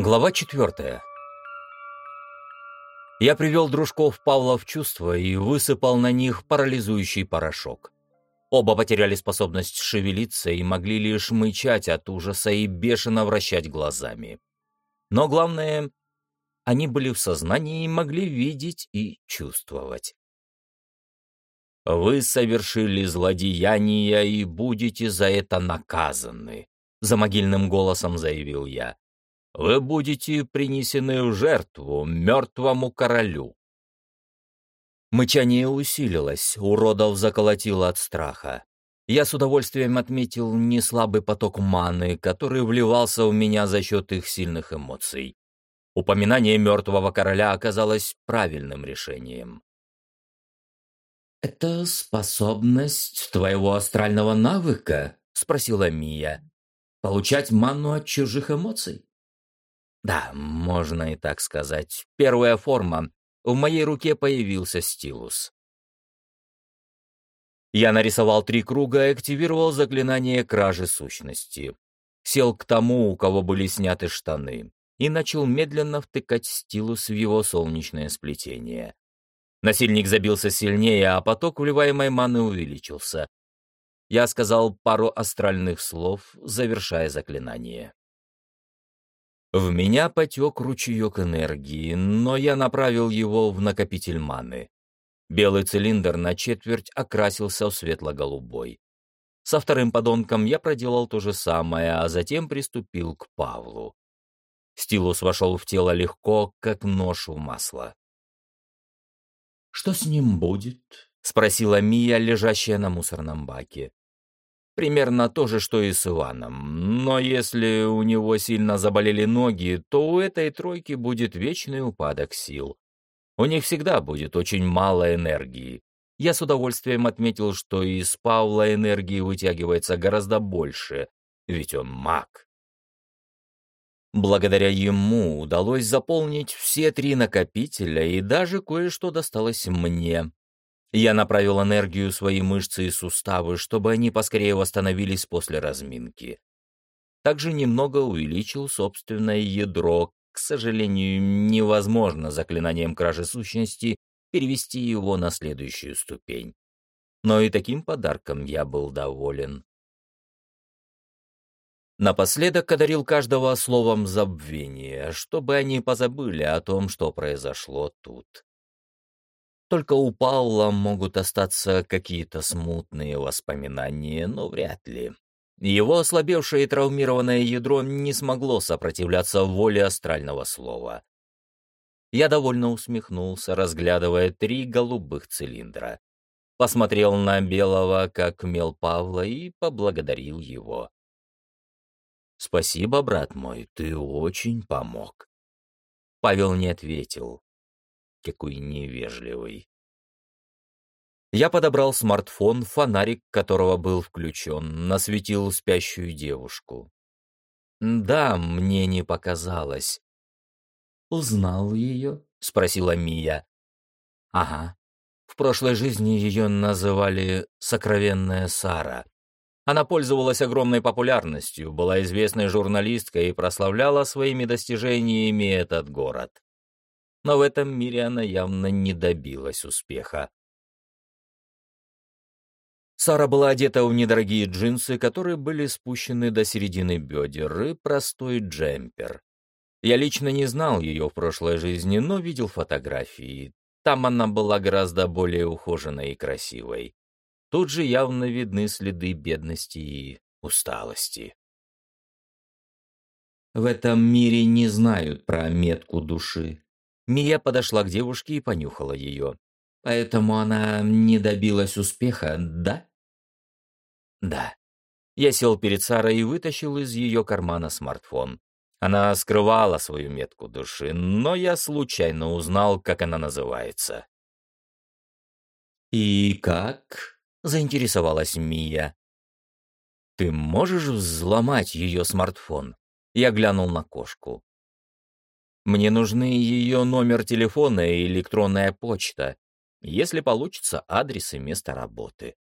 Глава четвертая. Я привел дружков Павла в чувство и высыпал на них парализующий порошок. Оба потеряли способность шевелиться и могли лишь мычать от ужаса и бешено вращать глазами. Но главное, они были в сознании и могли видеть и чувствовать. «Вы совершили злодеяние и будете за это наказаны», — за могильным голосом заявил я вы будете принесены в жертву мертвому королю. Мычание усилилось, уродов заколотило от страха. Я с удовольствием отметил неслабый поток маны, который вливался в меня за счет их сильных эмоций. Упоминание мертвого короля оказалось правильным решением. «Это способность твоего астрального навыка?» — спросила Мия. «Получать ману от чужих эмоций?» Да, можно и так сказать. Первая форма. В моей руке появился стилус. Я нарисовал три круга и активировал заклинание кражи сущности. Сел к тому, у кого были сняты штаны, и начал медленно втыкать стилус в его солнечное сплетение. Насильник забился сильнее, а поток вливаемой маны увеличился. Я сказал пару астральных слов, завершая заклинание. В меня потек ручеек энергии, но я направил его в накопитель маны. Белый цилиндр на четверть окрасился в светло-голубой. Со вторым подонком я проделал то же самое, а затем приступил к Павлу. Стилус вошел в тело легко, как нож в масло. «Что с ним будет?» — спросила Мия, лежащая на мусорном баке. Примерно то же, что и с Иваном. Но если у него сильно заболели ноги, то у этой тройки будет вечный упадок сил. У них всегда будет очень мало энергии. Я с удовольствием отметил, что из Павла энергии вытягивается гораздо больше, ведь он маг. Благодаря ему удалось заполнить все три накопителя, и даже кое-что досталось мне. Я направил энергию свои мышцы и суставы, чтобы они поскорее восстановились после разминки. Также немного увеличил собственное ядро. К сожалению, невозможно заклинанием кражи сущности перевести его на следующую ступень. Но и таким подарком я был доволен. Напоследок одарил каждого словом забвения, чтобы они позабыли о том, что произошло тут. Только у Паула могут остаться какие-то смутные воспоминания, но вряд ли. Его ослабевшее и травмированное ядро не смогло сопротивляться воле астрального слова. Я довольно усмехнулся, разглядывая три голубых цилиндра. Посмотрел на белого, как мел Павла, и поблагодарил его. «Спасибо, брат мой, ты очень помог». Павел не ответил какой невежливый. Я подобрал смартфон, фонарик которого был включен, насветил спящую девушку. Да, мне не показалось. «Узнал ее?» — спросила Мия. «Ага. В прошлой жизни ее называли «Сокровенная Сара». Она пользовалась огромной популярностью, была известной журналисткой и прославляла своими достижениями этот город но в этом мире она явно не добилась успеха. Сара была одета в недорогие джинсы, которые были спущены до середины бедер, и простой джемпер. Я лично не знал ее в прошлой жизни, но видел фотографии. Там она была гораздо более ухоженной и красивой. Тут же явно видны следы бедности и усталости. В этом мире не знают про метку души, Мия подошла к девушке и понюхала ее. «Поэтому она не добилась успеха, да?» «Да». Я сел перед Сарой и вытащил из ее кармана смартфон. Она скрывала свою метку души, но я случайно узнал, как она называется. «И как?» — заинтересовалась Мия. «Ты можешь взломать ее смартфон?» Я глянул на кошку. Мне нужны ее номер телефона и электронная почта. Если получится, адрес и место работы.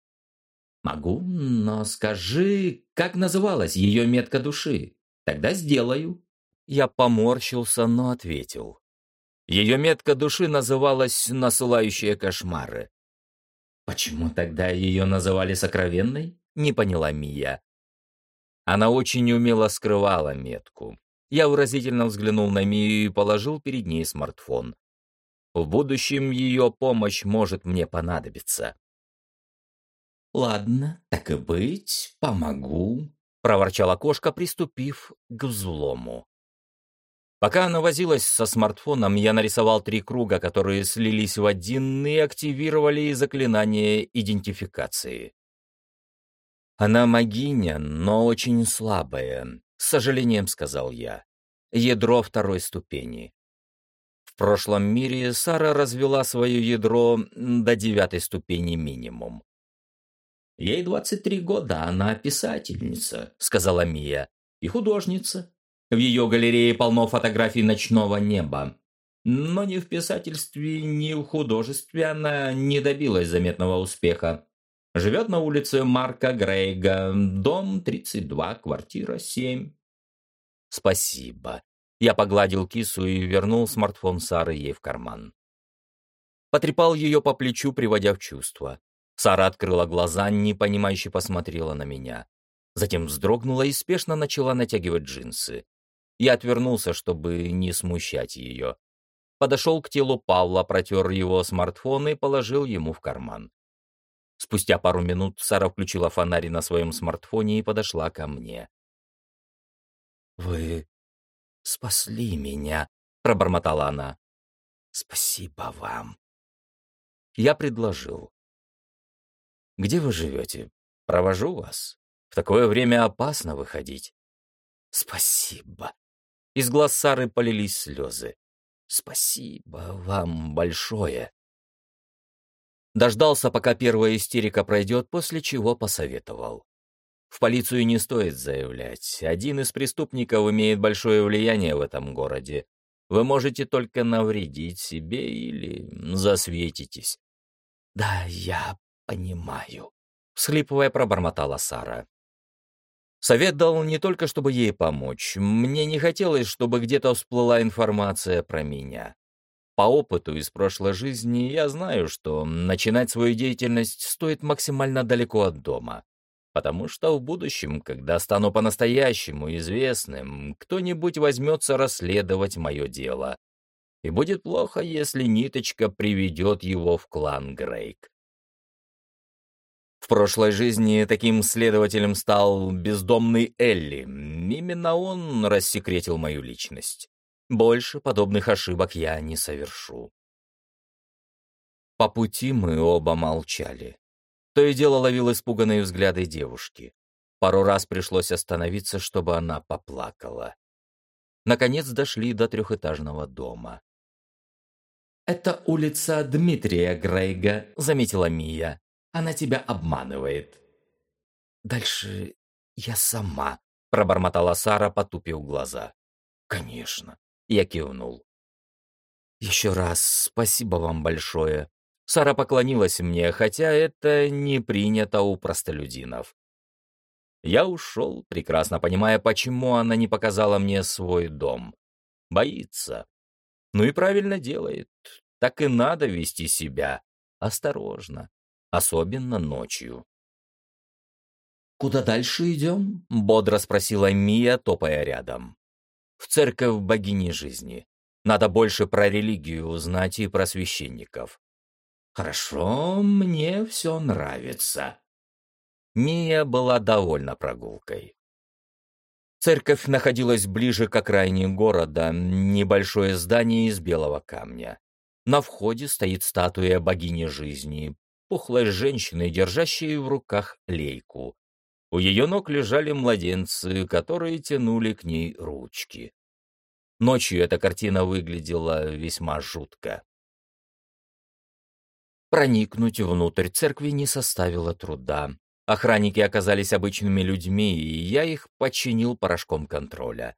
Могу, но скажи, как называлась ее метка души? Тогда сделаю. Я поморщился, но ответил. Ее метка души называлась «насылающие кошмары». «Почему тогда ее называли сокровенной?» — не поняла Мия. Она очень умело скрывала метку. Я выразительно взглянул на Мию и положил перед ней смартфон. В будущем ее помощь может мне понадобиться. «Ладно, так и быть, помогу», — проворчала кошка, приступив к взлому. Пока она возилась со смартфоном, я нарисовал три круга, которые слились в один и активировали заклинание идентификации. Она магиня, но очень слабая, с сожалением сказал я. Ядро второй ступени. В прошлом мире Сара развела свое ядро до девятой ступени минимум. «Ей 23 года, она писательница», — сказала Мия, — «и художница. В ее галерее полно фотографий ночного неба. Но ни в писательстве, ни в художестве она не добилась заметного успеха. Живет на улице Марка Грейга, дом 32, квартира 7. Спасибо. Я погладил кису и вернул смартфон Сары ей в карман. Потрепал ее по плечу, приводя в чувство. Сара открыла глаза, непонимающе посмотрела на меня. Затем вздрогнула и спешно начала натягивать джинсы. Я отвернулся, чтобы не смущать ее. Подошел к телу Павла, протер его смартфон и положил ему в карман. Спустя пару минут Сара включила фонарь на своем смартфоне и подошла ко мне. «Вы спасли меня», — пробормотала она. «Спасибо вам». Я предложил. «Где вы живете? Провожу вас. В такое время опасно выходить». «Спасибо», из глаз Сары полились слезы. «Спасибо вам большое». Дождался, пока первая истерика пройдет, после чего посоветовал. В полицию не стоит заявлять. Один из преступников имеет большое влияние в этом городе. Вы можете только навредить себе или засветитесь. «Да, я понимаю», — всхлипывая пробормотала Сара. Совет дал не только, чтобы ей помочь. Мне не хотелось, чтобы где-то всплыла информация про меня. По опыту из прошлой жизни я знаю, что начинать свою деятельность стоит максимально далеко от дома. Потому что в будущем, когда стану по-настоящему известным, кто-нибудь возьмется расследовать мое дело. И будет плохо, если ниточка приведет его в клан Грейк. В прошлой жизни таким следователем стал бездомный Элли. Именно он рассекретил мою личность. Больше подобных ошибок я не совершу. По пути мы оба молчали. То и дело ловил испуганные взгляды девушки. Пару раз пришлось остановиться, чтобы она поплакала. Наконец дошли до трехэтажного дома. «Это улица Дмитрия Грейга», — заметила Мия. Она тебя обманывает». «Дальше я сама», — пробормотала Сара, потупив глаза. «Конечно», — я кивнул. «Еще раз спасибо вам большое». Сара поклонилась мне, хотя это не принято у простолюдинов. Я ушел, прекрасно понимая, почему она не показала мне свой дом. Боится. Ну и правильно делает. Так и надо вести себя. Осторожно особенно ночью. «Куда дальше идем?» — бодро спросила Мия, топая рядом. «В церковь богини жизни. Надо больше про религию узнать и про священников». «Хорошо, мне все нравится». Мия была довольна прогулкой. Церковь находилась ближе к окраине города, небольшое здание из белого камня. На входе стоит статуя богини жизни, пухлой женщиной, держащей в руках лейку. У ее ног лежали младенцы, которые тянули к ней ручки. Ночью эта картина выглядела весьма жутко. Проникнуть внутрь церкви не составило труда. Охранники оказались обычными людьми, и я их починил порошком контроля.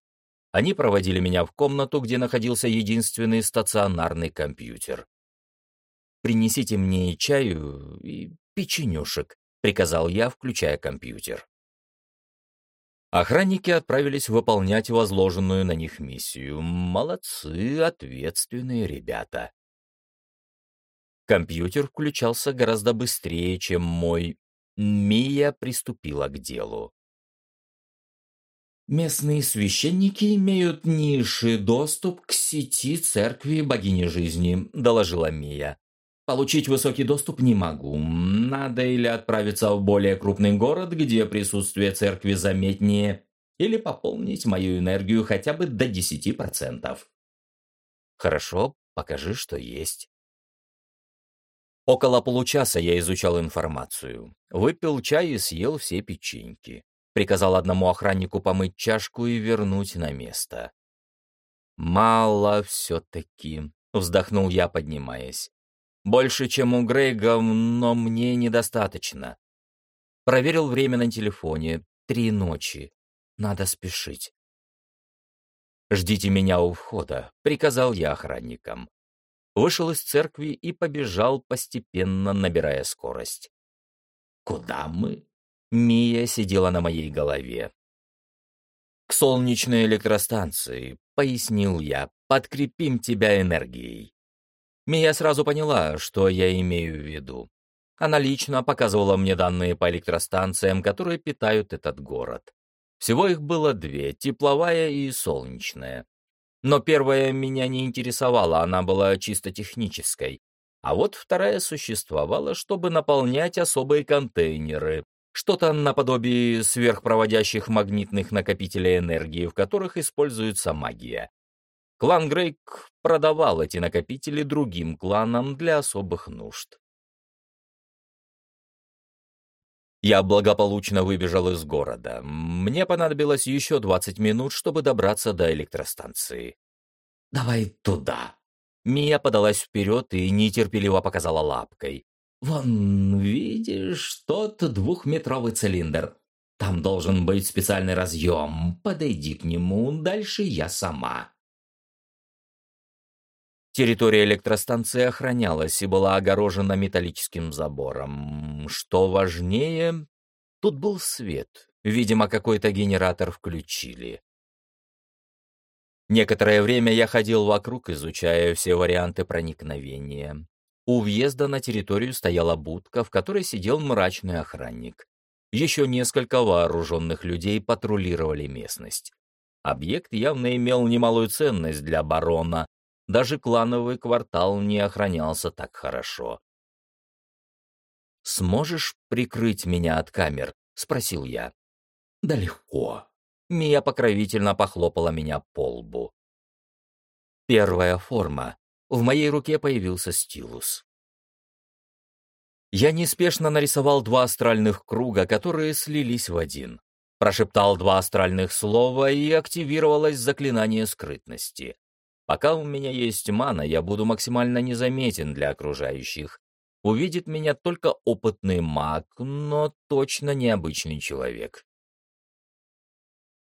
Они проводили меня в комнату, где находился единственный стационарный компьютер. «Принесите мне чаю и печенюшек», — приказал я, включая компьютер. Охранники отправились выполнять возложенную на них миссию. Молодцы, ответственные ребята. Компьютер включался гораздо быстрее, чем мой. Мия приступила к делу. Местные священники имеют низший доступ к сети церкви богини жизни, доложила Мия. Получить высокий доступ не могу. Надо или отправиться в более крупный город, где присутствие церкви заметнее, или пополнить мою энергию хотя бы до 10%. Хорошо, покажи, что есть. Около получаса я изучал информацию. Выпил чай и съел все печеньки. Приказал одному охраннику помыть чашку и вернуть на место. «Мало все-таки», — вздохнул я, поднимаясь. «Больше, чем у Грейга, но мне недостаточно». Проверил время на телефоне. Три ночи. Надо спешить. «Ждите меня у входа», — приказал я охранникам вышел из церкви и побежал, постепенно набирая скорость. «Куда мы?» Мия сидела на моей голове. «К солнечной электростанции», — пояснил я, — «подкрепим тебя энергией». Мия сразу поняла, что я имею в виду. Она лично показывала мне данные по электростанциям, которые питают этот город. Всего их было две — тепловая и солнечная. Но первая меня не интересовала, она была чисто технической. А вот вторая существовала, чтобы наполнять особые контейнеры, что-то наподобие сверхпроводящих магнитных накопителей энергии, в которых используется магия. Клан Грейк продавал эти накопители другим кланам для особых нужд. Я благополучно выбежал из города. Мне понадобилось еще 20 минут, чтобы добраться до электростанции. «Давай туда». Мия подалась вперед и нетерпеливо показала лапкой. «Вон, видишь, тот двухметровый цилиндр. Там должен быть специальный разъем. Подойди к нему, дальше я сама». Территория электростанции охранялась и была огорожена металлическим забором. Что важнее, тут был свет. Видимо, какой-то генератор включили. Некоторое время я ходил вокруг, изучая все варианты проникновения. У въезда на территорию стояла будка, в которой сидел мрачный охранник. Еще несколько вооруженных людей патрулировали местность. Объект явно имел немалую ценность для барона, даже клановый квартал не охранялся так хорошо. «Сможешь прикрыть меня от камер?» — спросил я. «Да легко». Мия покровительно похлопала меня по лбу. Первая форма. В моей руке появился стилус. Я неспешно нарисовал два астральных круга, которые слились в один. Прошептал два астральных слова, и активировалось заклинание скрытности. Пока у меня есть мана, я буду максимально незаметен для окружающих. Увидит меня только опытный маг, но точно необычный человек.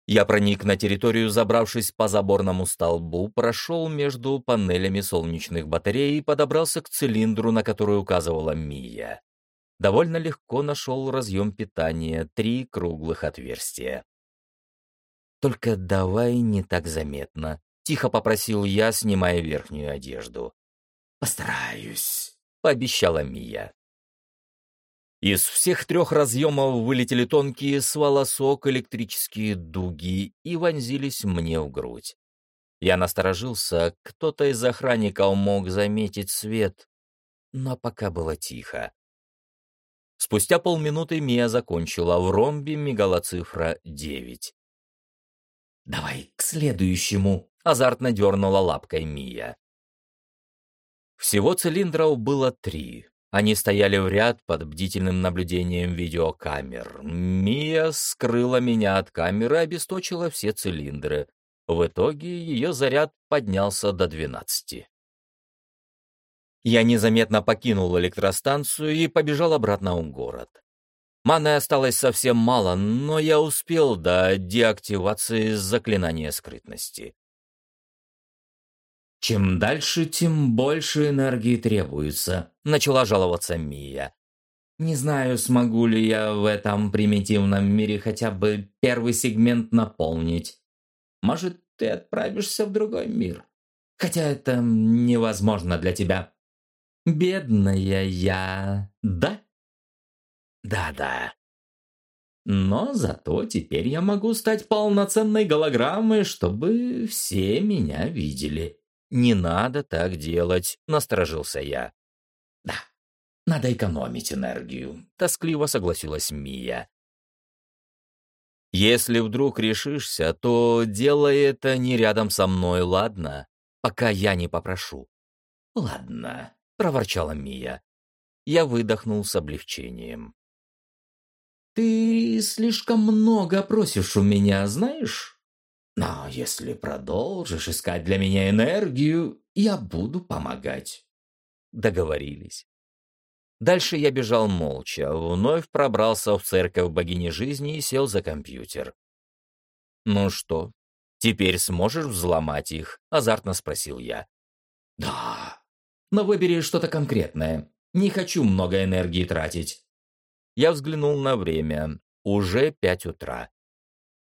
Я проник на территорию, забравшись по заборному столбу, прошел между панелями солнечных батарей и подобрался к цилиндру, на который указывала Мия. Довольно легко нашел разъем питания, три круглых отверстия. «Только давай не так заметно», Тихо попросил я, снимая верхнюю одежду. «Постараюсь», — пообещала Мия. Из всех трех разъемов вылетели тонкие с волосок электрические дуги и вонзились мне в грудь. Я насторожился, кто-то из охранников мог заметить свет, но пока было тихо. Спустя полминуты Мия закончила, в ромбе мигала цифра девять. «Давай к следующему», азартно дернула лапкой Мия. Всего цилиндров было три. Они стояли в ряд под бдительным наблюдением видеокамер. Мия скрыла меня от камеры и обесточила все цилиндры. В итоге ее заряд поднялся до двенадцати. Я незаметно покинул электростанцию и побежал обратно в город. Маны осталось совсем мало, но я успел до деактивации заклинания скрытности. «Чем дальше, тем больше энергии требуется», — начала жаловаться Мия. Не знаю, смогу ли я в этом примитивном мире хотя бы первый сегмент наполнить. Может, ты отправишься в другой мир. Хотя это невозможно для тебя. Бедная я, да? Да-да. Но зато теперь я могу стать полноценной голограммой, чтобы все меня видели. «Не надо так делать», — насторожился я. «Да, надо экономить энергию», — тоскливо согласилась Мия. «Если вдруг решишься, то делай это не рядом со мной, ладно? Пока я не попрошу». «Ладно», — проворчала Мия. Я выдохнул с облегчением. «Ты слишком много просишь у меня, знаешь?» Но если продолжишь искать для меня энергию, я буду помогать. Договорились. Дальше я бежал молча, вновь пробрался в церковь богини жизни и сел за компьютер. «Ну что, теперь сможешь взломать их?» — азартно спросил я. «Да, но выбери что-то конкретное. Не хочу много энергии тратить». Я взглянул на время. Уже пять утра.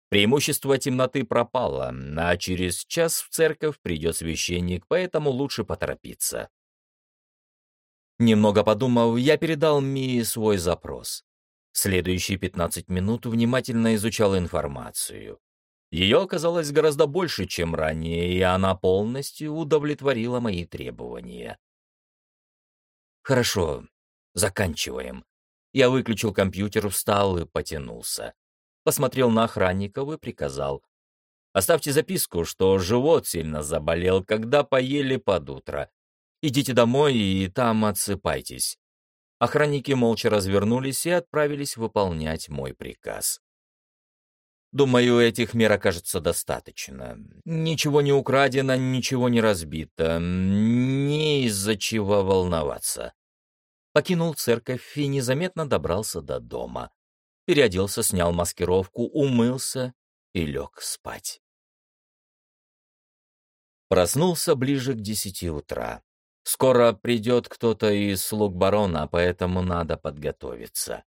Преимущество темноты пропало, а через час в церковь придет священник, поэтому лучше поторопиться. Немного подумав, я передал Мии свой запрос. Следующие 15 минут внимательно изучал информацию. Ее оказалось гораздо больше, чем ранее, и она полностью удовлетворила мои требования. Хорошо, заканчиваем. Я выключил компьютер, встал и потянулся посмотрел на охранников и приказал. «Оставьте записку, что живот сильно заболел, когда поели под утро. Идите домой и там отсыпайтесь». Охранники молча развернулись и отправились выполнять мой приказ. Думаю, этих мер окажется достаточно. Ничего не украдено, ничего не разбито, не из-за чего волноваться. Покинул церковь и незаметно добрался до дома переоделся, снял маскировку, умылся и лег спать. Проснулся ближе к десяти утра. Скоро придет кто-то из слуг барона, поэтому надо подготовиться.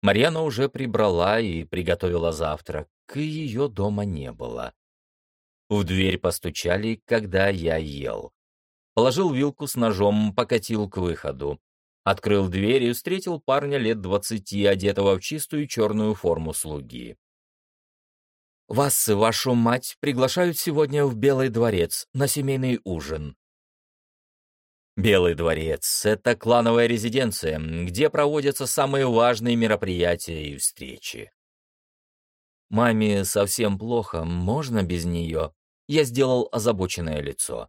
Марьяна уже прибрала и приготовила завтрак, и ее дома не было. В дверь постучали, когда я ел. Положил вилку с ножом, покатил к выходу. Открыл дверь и встретил парня лет двадцати, одетого в чистую черную форму слуги. «Вас и вашу мать приглашают сегодня в Белый дворец на семейный ужин». Белый дворец — это клановая резиденция, где проводятся самые важные мероприятия и встречи. Маме совсем плохо, можно без нее? Я сделал озабоченное лицо.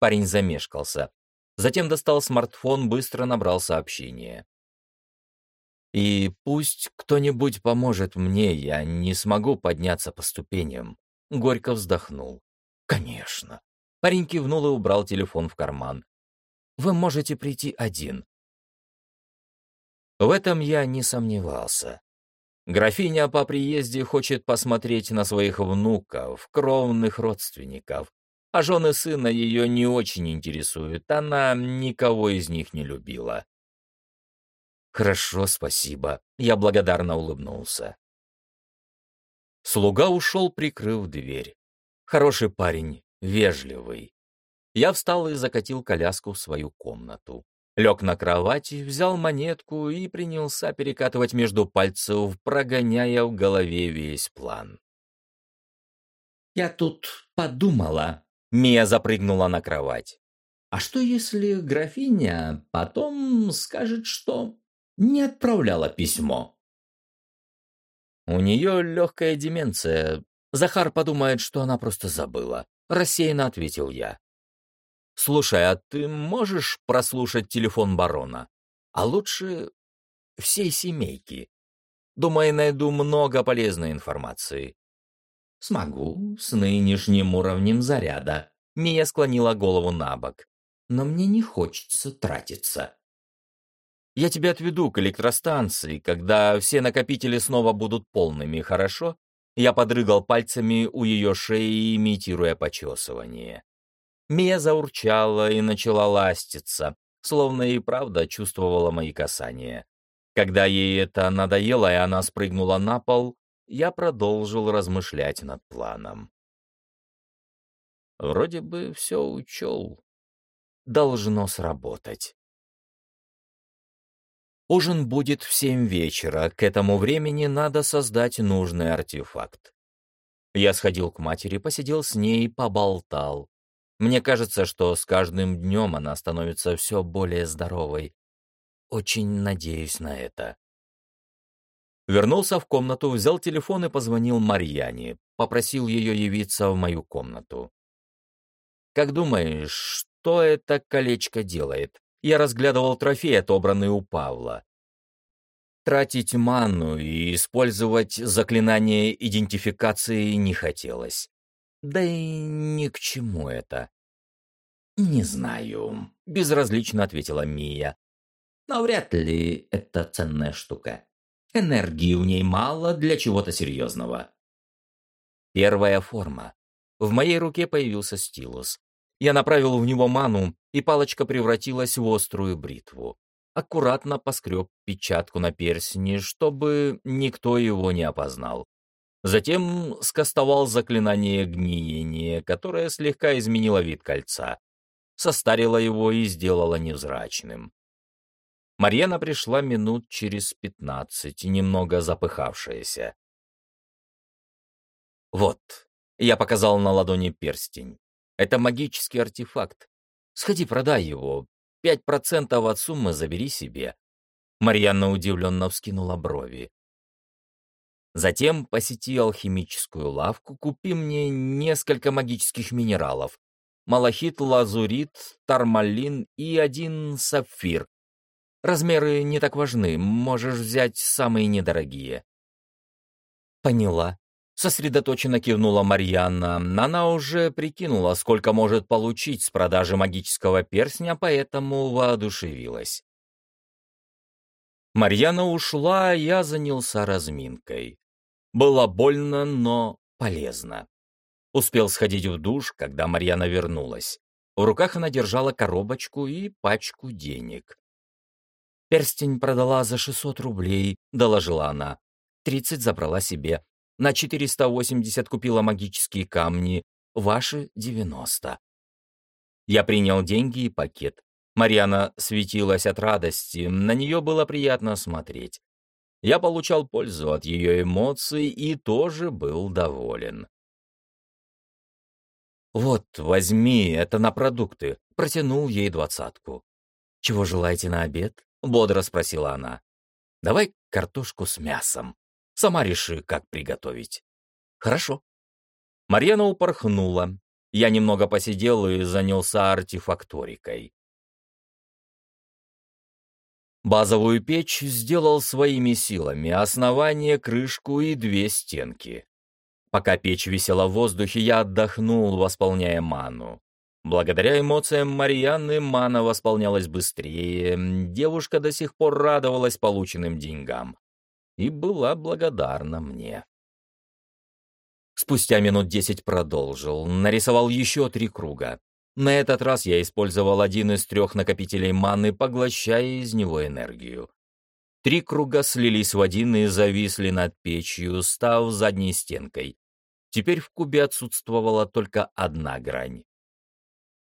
Парень замешкался. Затем достал смартфон, быстро набрал сообщение. «И пусть кто-нибудь поможет мне, я не смогу подняться по ступеням». Горько вздохнул. «Конечно». Парень кивнул и убрал телефон в карман. «Вы можете прийти один». В этом я не сомневался. Графиня по приезде хочет посмотреть на своих внуков, кровных родственников, а жены сына ее не очень интересуют, она никого из них не любила. «Хорошо, спасибо», — я благодарно улыбнулся. Слуга ушел, прикрыв дверь. Хороший парень, вежливый. Я встал и закатил коляску в свою комнату. Лег на кровати, взял монетку и принялся перекатывать между пальцев, прогоняя в голове весь план. «Я тут подумала», Мия запрыгнула на кровать. «А что, если графиня потом скажет, что не отправляла письмо?» «У нее легкая деменция. Захар подумает, что она просто забыла», — рассеянно ответил я. «Слушай, а ты можешь прослушать телефон барона? А лучше всей семейки. Думаю, найду много полезной информации. «Смогу, с нынешним уровнем заряда». Мия склонила голову на бок. «Но мне не хочется тратиться». «Я тебя отведу к электростанции, когда все накопители снова будут полными, хорошо?» Я подрыгал пальцами у ее шеи, имитируя почесывание. Мия заурчала и начала ластиться, словно и правда чувствовала мои касания. Когда ей это надоело, и она спрыгнула на пол, я продолжил размышлять над планом. Вроде бы все учел. Должно сработать. Ужин будет в семь вечера, к этому времени надо создать нужный артефакт. Я сходил к матери, посидел с ней, поболтал. Мне кажется, что с каждым днем она становится все более здоровой. Очень надеюсь на это. Вернулся в комнату, взял телефон и позвонил Марьяне, попросил ее явиться в мою комнату. «Как думаешь, что это колечко делает?» Я разглядывал трофей, отобранный у Павла. Тратить ману и использовать заклинание идентификации не хотелось. Да и ни к чему это. «Не знаю», — безразлично ответила Мия. «Но вряд ли это ценная штука. Энергии в ней мало для чего-то серьезного». Первая форма. В моей руке появился стилус. Я направил в него ману, и палочка превратилась в острую бритву аккуратно поскреб печатку на перстне, чтобы никто его не опознал. Затем скостовал заклинание гниения, которое слегка изменило вид кольца, состарило его и сделало невзрачным. Марьяна пришла минут через пятнадцать, немного запыхавшаяся. «Вот», — я показал на ладони перстень, — «это магический артефакт. Сходи, продай его, Пять процентов от суммы забери себе». Марьяна удивленно вскинула брови. Затем посети алхимическую лавку, купи мне несколько магических минералов. Малахит, лазурит, тармалин и один сапфир. Размеры не так важны, можешь взять самые недорогие. Поняла. Сосредоточенно кивнула Марьяна. Она уже прикинула, сколько может получить с продажи магического перстня, поэтому воодушевилась. Марьяна ушла, а я занялся разминкой. Было больно, но полезно. Успел сходить в душ, когда Марьяна вернулась. В руках она держала коробочку и пачку денег. «Перстень продала за 600 рублей», — доложила она. «Тридцать забрала себе. На 480 купила магические камни, ваши 90. Я принял деньги и пакет. Марьяна светилась от радости, на нее было приятно смотреть. Я получал пользу от ее эмоций и тоже был доволен. «Вот, возьми, это на продукты», — протянул ей двадцатку. «Чего желаете на обед?» — бодро спросила она. «Давай картошку с мясом». Сама реши, как приготовить. Хорошо. Марьяна упорхнула. Я немного посидел и занялся артефакторикой. Базовую печь сделал своими силами, основание, крышку и две стенки. Пока печь висела в воздухе, я отдохнул, восполняя ману. Благодаря эмоциям Марьяны мана восполнялась быстрее, девушка до сих пор радовалась полученным деньгам и была благодарна мне. Спустя минут десять продолжил, нарисовал еще три круга. На этот раз я использовал один из трех накопителей маны, поглощая из него энергию. Три круга слились в один и зависли над печью, став задней стенкой. Теперь в кубе отсутствовала только одна грань.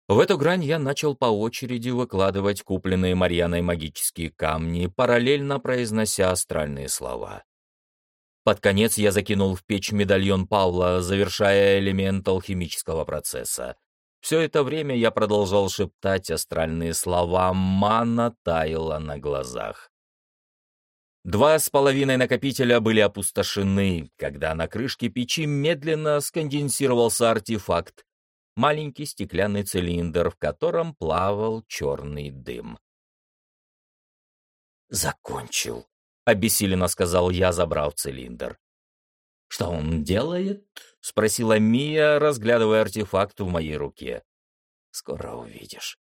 В эту грань я начал по очереди выкладывать купленные Марьяной магические камни, параллельно произнося астральные слова. Под конец я закинул в печь медальон Павла, завершая элемент алхимического процесса. Все это время я продолжал шептать астральные слова, мана таяла на глазах. Два с половиной накопителя были опустошены, когда на крышке печи медленно сконденсировался артефакт, маленький стеклянный цилиндр, в котором плавал черный дым. «Закончил», — обессиленно сказал я, забрав цилиндр. «Что он делает?» — спросила Мия, разглядывая артефакт в моей руке. «Скоро увидишь».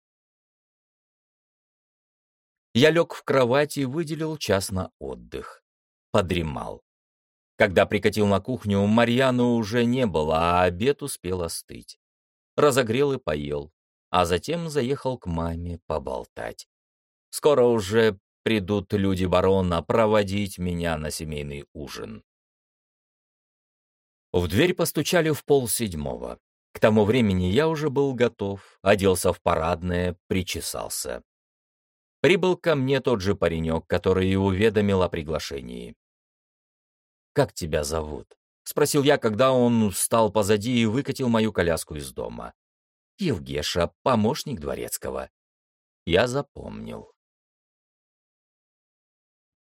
Я лег в кровать и выделил час на отдых. Подремал. Когда прикатил на кухню, Марьяны уже не было, а обед успел остыть разогрел и поел, а затем заехал к маме поболтать. Скоро уже придут люди барона проводить меня на семейный ужин. В дверь постучали в полседьмого. К тому времени я уже был готов, оделся в парадное, причесался. Прибыл ко мне тот же паренек, который и уведомил о приглашении. «Как тебя зовут?» — спросил я, когда он встал позади и выкатил мою коляску из дома. «Евгеша, помощник дворецкого». Я запомнил.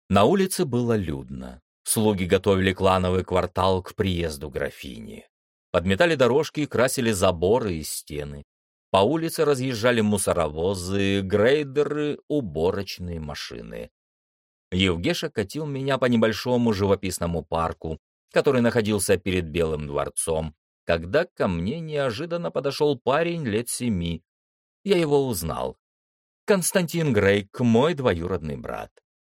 На улице было людно. Слуги готовили клановый квартал к приезду графини. Подметали дорожки красили заборы и стены. По улице разъезжали мусоровозы, грейдеры, уборочные машины. Евгеша катил меня по небольшому живописному парку, который находился перед Белым дворцом, когда ко мне неожиданно подошел парень лет семи. Я его узнал. Константин Грейк, мой двоюродный брат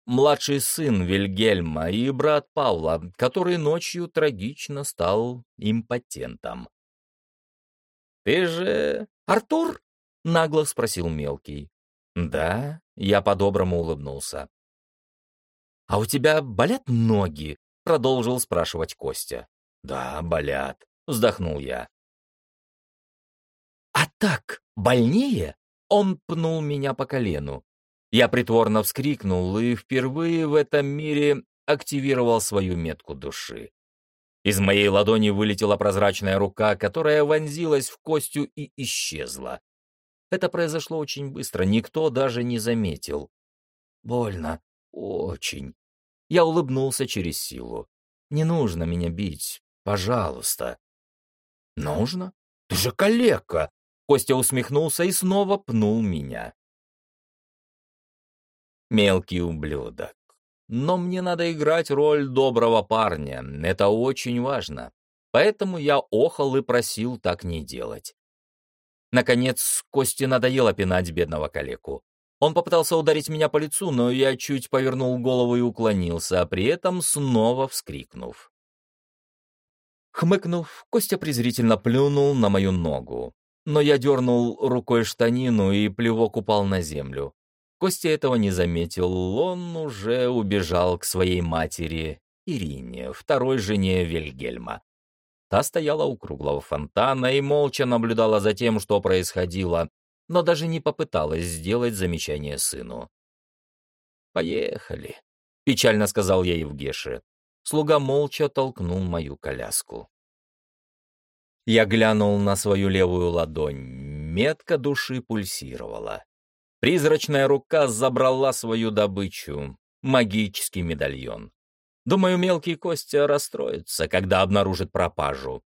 младший сын Вильгельма и брат Павла, который ночью трагично стал импотентом. «Ты же Артур?» — нагло спросил мелкий. «Да», — я по-доброму улыбнулся. «А у тебя болят ноги?» — продолжил спрашивать Костя. «Да, болят», — вздохнул я. «А так, больнее?» — он пнул меня по колену. Я притворно вскрикнул и впервые в этом мире активировал свою метку души. Из моей ладони вылетела прозрачная рука, которая вонзилась в Костю и исчезла. Это произошло очень быстро, никто даже не заметил. Больно. Очень. Я улыбнулся через силу. Не нужно меня бить. Пожалуйста. Нужно? Ты же калека! Костя усмехнулся и снова пнул меня. Мелкий ублюдок. Но мне надо играть роль доброго парня, это очень важно. Поэтому я охал и просил так не делать. Наконец, Косте надоело пинать бедного калеку. Он попытался ударить меня по лицу, но я чуть повернул голову и уклонился, а при этом снова вскрикнув. Хмыкнув, Костя презрительно плюнул на мою ногу. Но я дернул рукой штанину, и плевок упал на землю. Костя этого не заметил, он уже убежал к своей матери, Ирине, второй жене Вильгельма. Та стояла у круглого фонтана и молча наблюдала за тем, что происходило, но даже не попыталась сделать замечание сыну. «Поехали», — печально сказал я Евгеше. Слуга молча толкнул мою коляску. Я глянул на свою левую ладонь. Метка души пульсировала. Призрачная рука забрала свою добычу — магический медальон. Думаю, мелкий Костя расстроится, когда обнаружит пропажу.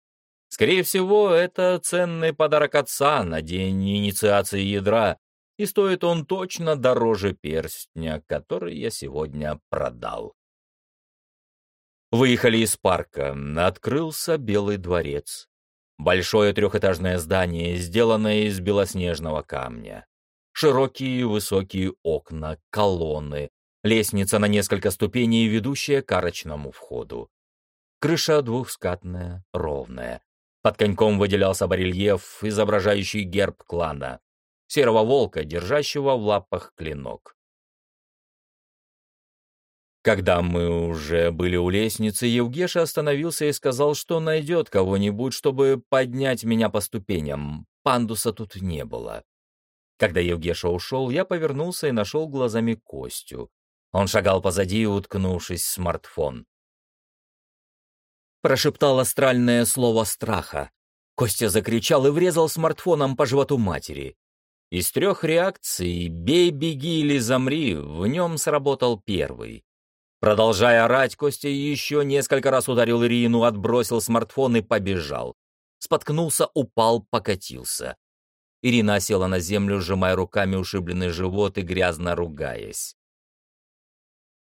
Скорее всего, это ценный подарок отца на день инициации ядра, и стоит он точно дороже перстня, который я сегодня продал. Выехали из парка, открылся Белый дворец. Большое трехэтажное здание, сделанное из белоснежного камня. Широкие высокие окна, колонны, лестница на несколько ступеней, ведущая к арочному входу. Крыша двухскатная, ровная. Под коньком выделялся барельеф, изображающий герб клана. Серого волка, держащего в лапах клинок. Когда мы уже были у лестницы, Евгеша остановился и сказал, что найдет кого-нибудь, чтобы поднять меня по ступеням. Пандуса тут не было. Когда Евгеша ушел, я повернулся и нашел глазами Костю. Он шагал позади, уткнувшись в смартфон. Прошептал астральное слово страха. Костя закричал и врезал смартфоном по животу матери. Из трех реакций «бей, беги или замри» в нем сработал первый. Продолжая орать, Костя еще несколько раз ударил Ирину, отбросил смартфон и побежал. Споткнулся, упал, покатился. Ирина села на землю, сжимая руками ушибленный живот и грязно ругаясь.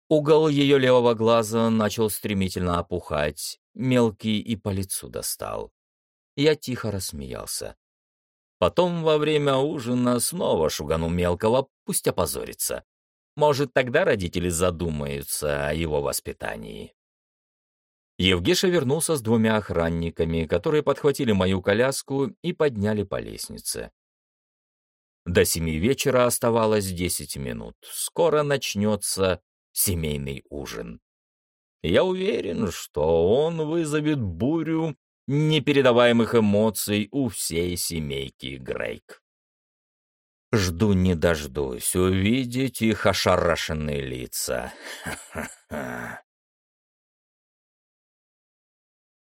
Угол ее левого глаза начал стремительно опухать, мелкий и по лицу достал. Я тихо рассмеялся. Потом во время ужина снова шуганул мелкого, пусть опозорится. Может, тогда родители задумаются о его воспитании. Евгеша вернулся с двумя охранниками, которые подхватили мою коляску и подняли по лестнице. До семи вечера оставалось десять минут. Скоро начнется семейный ужин. Я уверен, что он вызовет бурю непередаваемых эмоций у всей семейки Грейк. Жду не дождусь увидеть их ошарашенные лица.